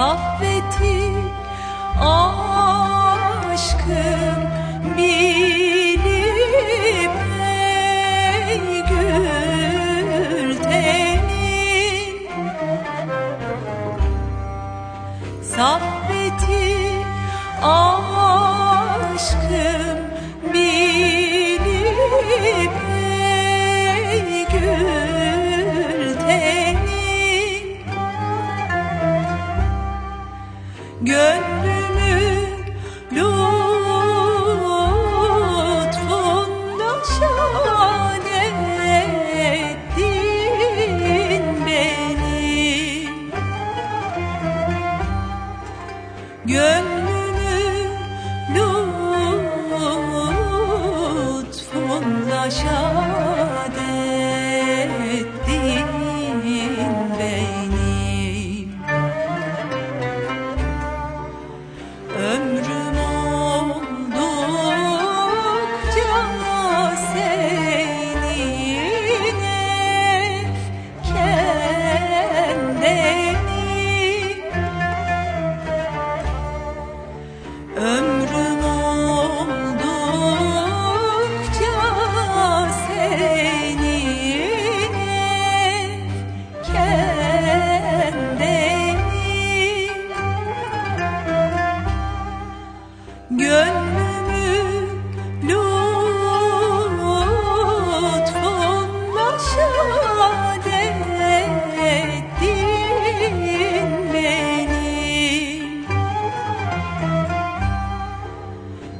Saffeti aşkım bilip ey gül tenin. Saffeti aşkım bilip Gönlümü lütfunla şan ettin benim Gönlümü lütfunla şan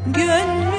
gönlüm